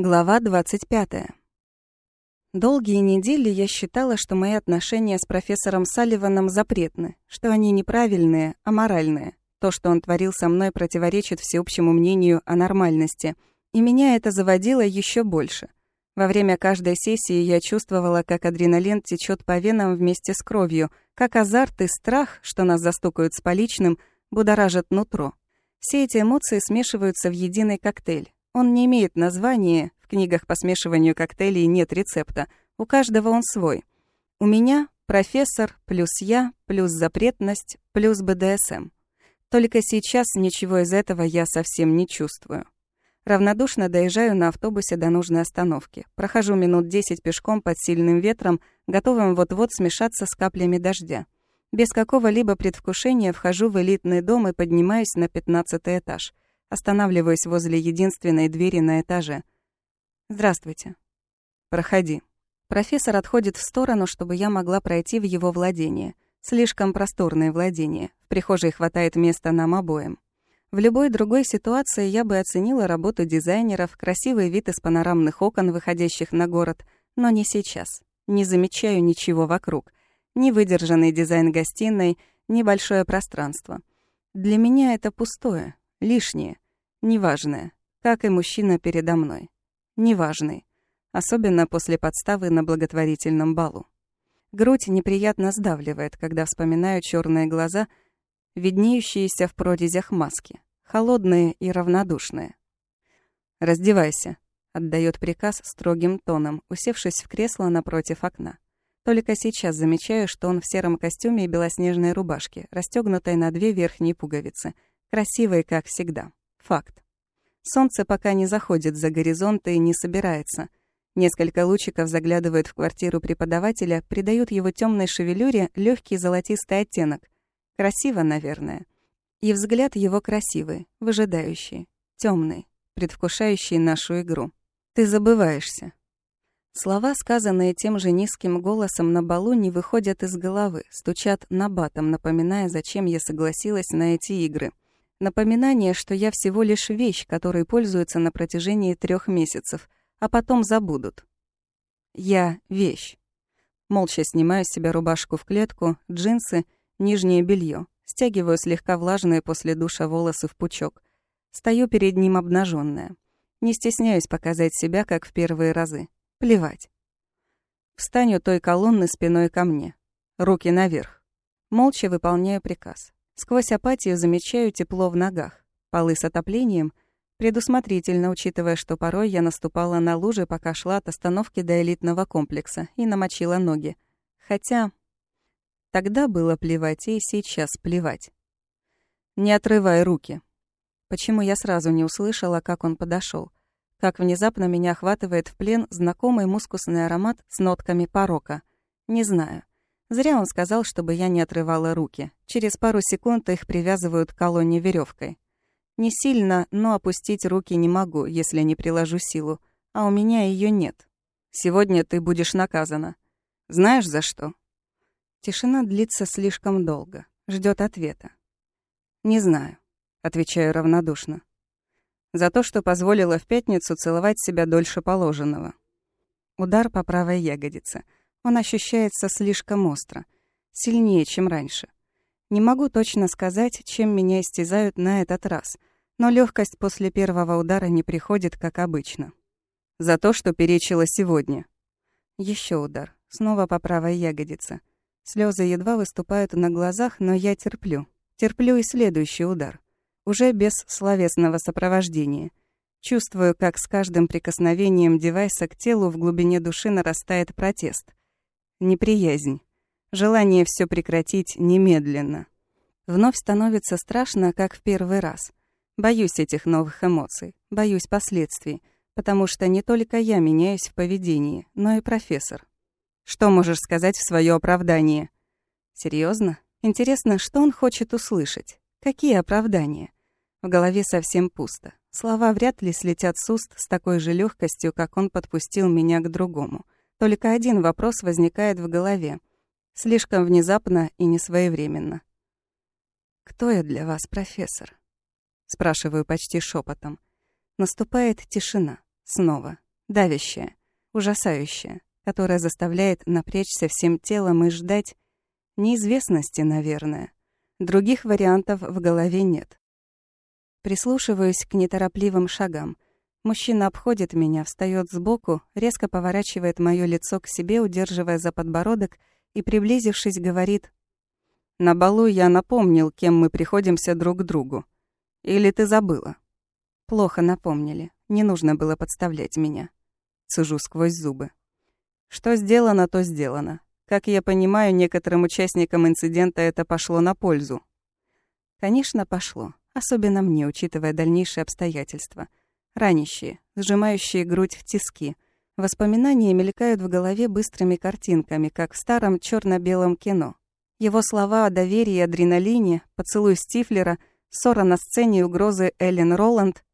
Глава 25. Долгие недели я считала, что мои отношения с профессором Салливаном запретны, что они неправильные, а моральные. То, что он творил со мной, противоречит всеобщему мнению о нормальности, и меня это заводило еще больше. Во время каждой сессии я чувствовала, как адреналин течет по венам вместе с кровью, как азарт и страх, что нас застукают с поличным, будоражат нутро. Все эти эмоции смешиваются в единый коктейль. Он не имеет названия, в книгах по смешиванию коктейлей нет рецепта. У каждого он свой. У меня профессор, плюс я, плюс запретность, плюс БДСМ. Только сейчас ничего из этого я совсем не чувствую. Равнодушно доезжаю на автобусе до нужной остановки. Прохожу минут десять пешком под сильным ветром, готовым вот-вот смешаться с каплями дождя. Без какого-либо предвкушения вхожу в элитный дом и поднимаюсь на пятнадцатый этаж — Останавливаюсь возле единственной двери на этаже. «Здравствуйте». «Проходи». Профессор отходит в сторону, чтобы я могла пройти в его владение. Слишком просторное владение. В прихожей хватает места нам обоим. В любой другой ситуации я бы оценила работу дизайнеров, красивый вид из панорамных окон, выходящих на город, но не сейчас. Не замечаю ничего вокруг. Ни выдержанный дизайн гостиной, ни большое пространство. Для меня это пустое, Лишнее. Неважное. Как и мужчина передо мной. Неважный. Особенно после подставы на благотворительном балу. Грудь неприятно сдавливает, когда вспоминаю черные глаза, виднеющиеся в прорезях маски. Холодные и равнодушные. «Раздевайся», — отдает приказ строгим тоном, усевшись в кресло напротив окна. Только сейчас замечаю, что он в сером костюме и белоснежной рубашке, расстегнутой на две верхние пуговицы — Красивые, как всегда. Факт. Солнце пока не заходит за горизонт и не собирается. Несколько лучиков заглядывают в квартиру преподавателя, придают его темной шевелюре легкий золотистый оттенок. Красиво, наверное. И взгляд его красивый, выжидающий, темный, предвкушающий нашу игру. Ты забываешься. Слова, сказанные тем же низким голосом на балу, не выходят из головы, стучат на батом, напоминая, зачем я согласилась на эти игры — Напоминание, что я всего лишь вещь, которой пользуются на протяжении трех месяцев, а потом забудут. Я — вещь. Молча снимаю с себя рубашку в клетку, джинсы, нижнее белье, стягиваю слегка влажные после душа волосы в пучок. Стою перед ним обнаженная. Не стесняюсь показать себя, как в первые разы. Плевать. Встану той колонны спиной ко мне. Руки наверх. Молча выполняю приказ. Сквозь апатию замечаю тепло в ногах. Полы с отоплением, предусмотрительно учитывая, что порой я наступала на лужи, пока шла от остановки до элитного комплекса, и намочила ноги. Хотя тогда было плевать, и сейчас плевать. Не отрывай руки. Почему я сразу не услышала, как он подошел? Как внезапно меня охватывает в плен знакомый мускусный аромат с нотками порока? Не знаю. Зря он сказал, чтобы я не отрывала руки. Через пару секунд их привязывают к колонне веревкой. Не сильно, но опустить руки не могу, если не приложу силу. А у меня ее нет. Сегодня ты будешь наказана. Знаешь, за что? Тишина длится слишком долго. Ждет ответа. Не знаю, отвечаю равнодушно. За то, что позволила в пятницу целовать себя дольше положенного. Удар по правой ягодице — он ощущается слишком остро, сильнее, чем раньше. Не могу точно сказать, чем меня истязают на этот раз, но легкость после первого удара не приходит, как обычно. За то, что перечила сегодня. Еще удар, снова по правой ягодице. Слезы едва выступают на глазах, но я терплю. Терплю и следующий удар. Уже без словесного сопровождения. Чувствую, как с каждым прикосновением девайса к телу в глубине души нарастает протест неприязнь, желание все прекратить немедленно. Вновь становится страшно, как в первый раз. Боюсь этих новых эмоций, боюсь последствий, потому что не только я меняюсь в поведении, но и профессор. Что можешь сказать в свое оправдание? Серьезно? Интересно, что он хочет услышать? Какие оправдания? В голове совсем пусто. Слова вряд ли слетят с уст с такой же легкостью, как он подпустил меня к другому — только один вопрос возникает в голове. Слишком внезапно и несвоевременно. «Кто я для вас, профессор?» Спрашиваю почти шепотом. Наступает тишина. Снова. давящая, ужасающая, которая заставляет напрячься всем телом и ждать неизвестности, наверное. Других вариантов в голове нет. Прислушиваюсь к неторопливым шагам. Мужчина обходит меня, встает сбоку, резко поворачивает мое лицо к себе, удерживая за подбородок, и, приблизившись, говорит «На балу я напомнил, кем мы приходимся друг к другу. Или ты забыла?» Плохо напомнили. Не нужно было подставлять меня. Цежу сквозь зубы. Что сделано, то сделано. Как я понимаю, некоторым участникам инцидента это пошло на пользу. Конечно, пошло. Особенно мне, учитывая дальнейшие обстоятельства. Ранящие, сжимающие грудь в тиски. Воспоминания мелькают в голове быстрыми картинками, как в старом черно белом кино. Его слова о доверии и адреналине, поцелуй Стифлера, ссора на сцене и угрозы Эллен Роланд,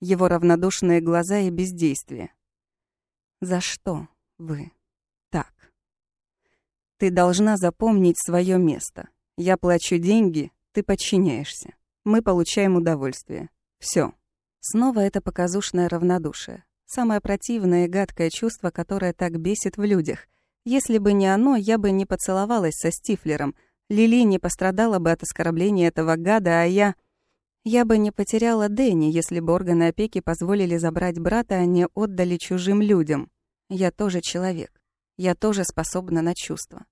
его равнодушные глаза и бездействие. За что вы так? Ты должна запомнить свое место. Я плачу деньги, ты подчиняешься. Мы получаем удовольствие. Все. Снова это показушное равнодушие. Самое противное и гадкое чувство, которое так бесит в людях. Если бы не оно, я бы не поцеловалась со Стифлером. Лили не пострадала бы от оскорбления этого гада, а я... Я бы не потеряла Дэнни, если бы органы опеки позволили забрать брата, а не отдали чужим людям. Я тоже человек. Я тоже способна на чувства.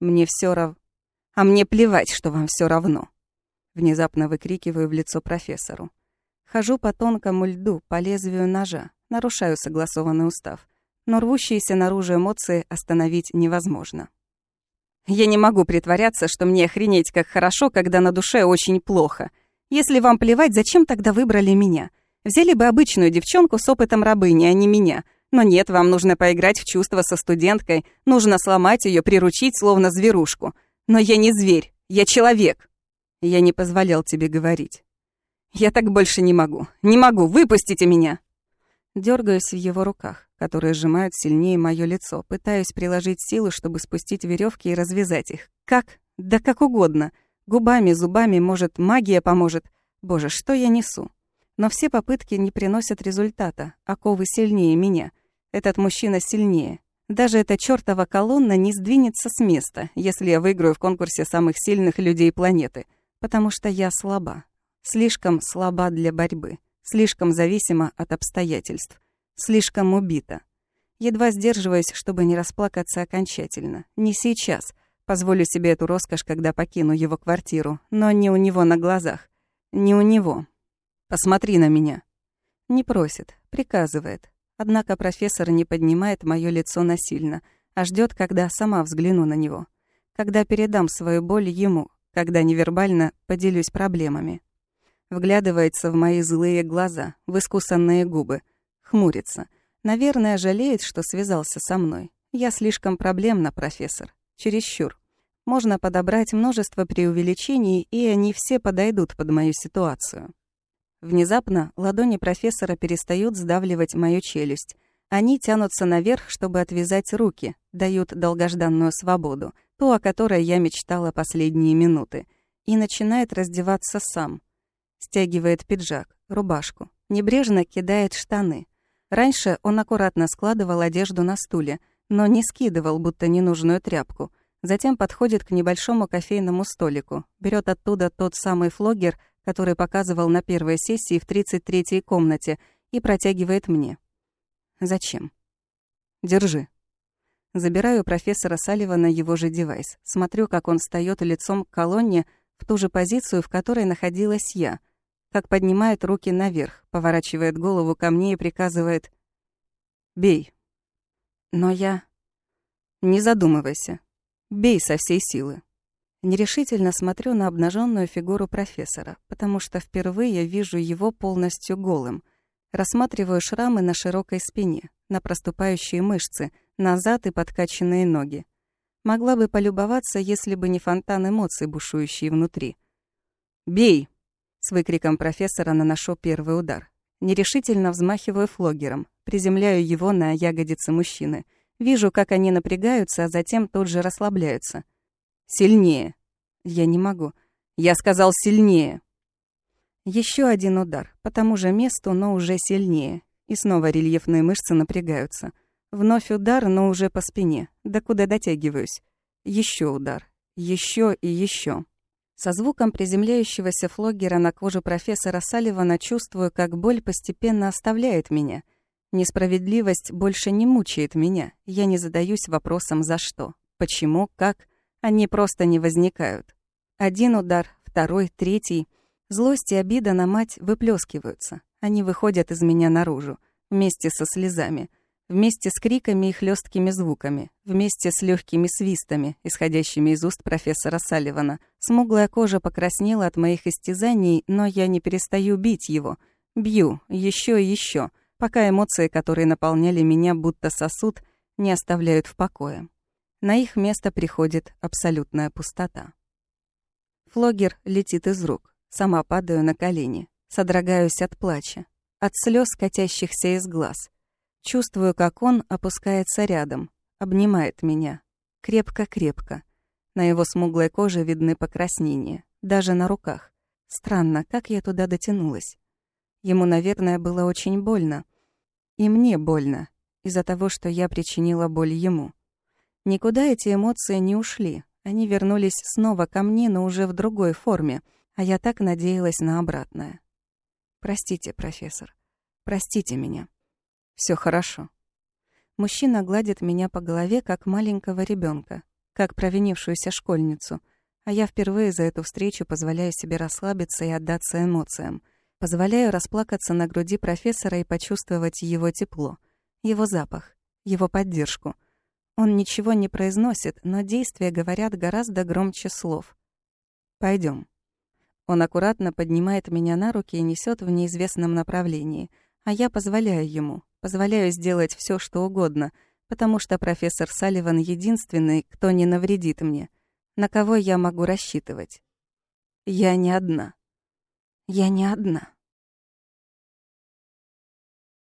Мне все рав... А мне плевать, что вам все равно. Внезапно выкрикиваю в лицо профессору. Хожу по тонкому льду, по лезвию ножа, нарушаю согласованный устав. Но рвущиеся наружу эмоции остановить невозможно. Я не могу притворяться, что мне охренеть как хорошо, когда на душе очень плохо — если вам плевать, зачем тогда выбрали меня? Взяли бы обычную девчонку с опытом рабыни, а не меня. Но нет, вам нужно поиграть в чувства со студенткой, нужно сломать ее, приручить, словно зверушку. Но я не зверь, я человек. Я не позволял тебе говорить. Я так больше не могу. Не могу, выпустите меня. Дергаюсь в его руках, которые сжимают сильнее мое лицо, пытаюсь приложить силу, чтобы спустить веревки и развязать их. Как? Да как угодно. Губами, зубами, может, магия поможет. Боже, что я несу? Но все попытки не приносят результата. Оковы сильнее меня. Этот мужчина сильнее. Даже эта чёртова колонна не сдвинется с места, если я выиграю в конкурсе самых сильных людей планеты. Потому что я слаба. Слишком слаба для борьбы. Слишком зависима от обстоятельств. Слишком убита. Едва сдерживаюсь, чтобы не расплакаться окончательно. Не сейчас — Позволю себе эту роскошь, когда покину его квартиру, но не у него на глазах. Не у него. Посмотри на меня. Не просит, приказывает. Однако профессор не поднимает моё лицо насильно, а ждёт, когда сама взгляну на него. Когда передам свою боль ему, когда невербально поделюсь проблемами. Вглядывается в мои злые глаза, в искусанные губы. Хмурится. Наверное, жалеет, что связался со мной. Я слишком проблемна, профессор. Чересчур. Можно подобрать множество преувеличений, и они все подойдут под мою ситуацию. Внезапно ладони профессора перестают сдавливать мою челюсть. Они тянутся наверх, чтобы отвязать руки, дают долгожданную свободу, ту, о которой я мечтала последние минуты, и начинает раздеваться сам. Стягивает пиджак, рубашку, небрежно кидает штаны. Раньше он аккуратно складывал одежду на стуле, но не скидывал, будто ненужную тряпку. Затем подходит к небольшому кофейному столику, берет оттуда тот самый флогер, который показывал на первой сессии в 33-й комнате, и протягивает мне. «Зачем?» «Держи». Забираю профессора Салливана его же девайс. Смотрю, как он встает лицом к колонне в ту же позицию, в которой находилась я. Как поднимает руки наверх, поворачивает голову ко мне и приказывает «Бей». Но я... Не задумывайся. Бей со всей силы. Нерешительно смотрю на обнаженную фигуру профессора, потому что впервые вижу его полностью голым. Рассматриваю шрамы на широкой спине, на проступающие мышцы, назад и подкачанные ноги. Могла бы полюбоваться, если бы не фонтан эмоций, бушующий внутри. «Бей!» С выкриком профессора наношу первый удар. Нерешительно взмахиваю флогером, приземляю его на ягодицы мужчины. Вижу, как они напрягаются, а затем тут же расслабляются. «Сильнее!» «Я не могу. Я сказал сильнее!» Еще один удар, по тому же месту, но уже сильнее. И снова рельефные мышцы напрягаются. Вновь удар, но уже по спине. Да куда дотягиваюсь. Еще удар. Еще и еще. Со звуком приземляющегося флогера на кожу профессора Салливана чувствую, как боль постепенно оставляет меня. Несправедливость больше не мучает меня. Я не задаюсь вопросом «за что?», «почему?», «как?». Они просто не возникают. Один удар, второй, третий. Злость и обида на мать выплескиваются. Они выходят из меня наружу, вместе со слезами, вместе с криками и хлесткими звуками, вместе с легкими свистами, исходящими из уст профессора Салливана. Смуглая кожа покраснела от моих истязаний, но я не перестаю бить его. Бью, еще и еще, пока эмоции, которые наполняли меня будто сосуд, не оставляют в покое. На их место приходит абсолютная пустота. Флогер летит из рук. Сама падаю на колени. Содрогаюсь от плача, от слез, катящихся из глаз. Чувствую, как он опускается рядом, обнимает меня. Крепко-крепко. На его смуглой коже видны покраснения, даже на руках. Странно, как я туда дотянулась. Ему, наверное, было очень больно. И мне больно, из-за того, что я причинила боль ему. Никуда эти эмоции не ушли. Они вернулись снова ко мне, но уже в другой форме, а я так надеялась на обратное. Простите, профессор. Простите меня. Все хорошо. Мужчина гладит меня по голове, как маленького ребенка, как провинившуюся школьницу, а я впервые за эту встречу позволяю себе расслабиться и отдаться эмоциям. Позволяю расплакаться на груди профессора и почувствовать его тепло, его запах, его поддержку. Он ничего не произносит, но действия говорят гораздо громче слов. Пойдем. Он аккуратно поднимает меня на руки и несет в неизвестном направлении, а я позволяю ему, позволяю сделать все, что угодно, потому что профессор Салливан единственный, кто не навредит мне, на кого я могу рассчитывать. Я не одна. Я не одна.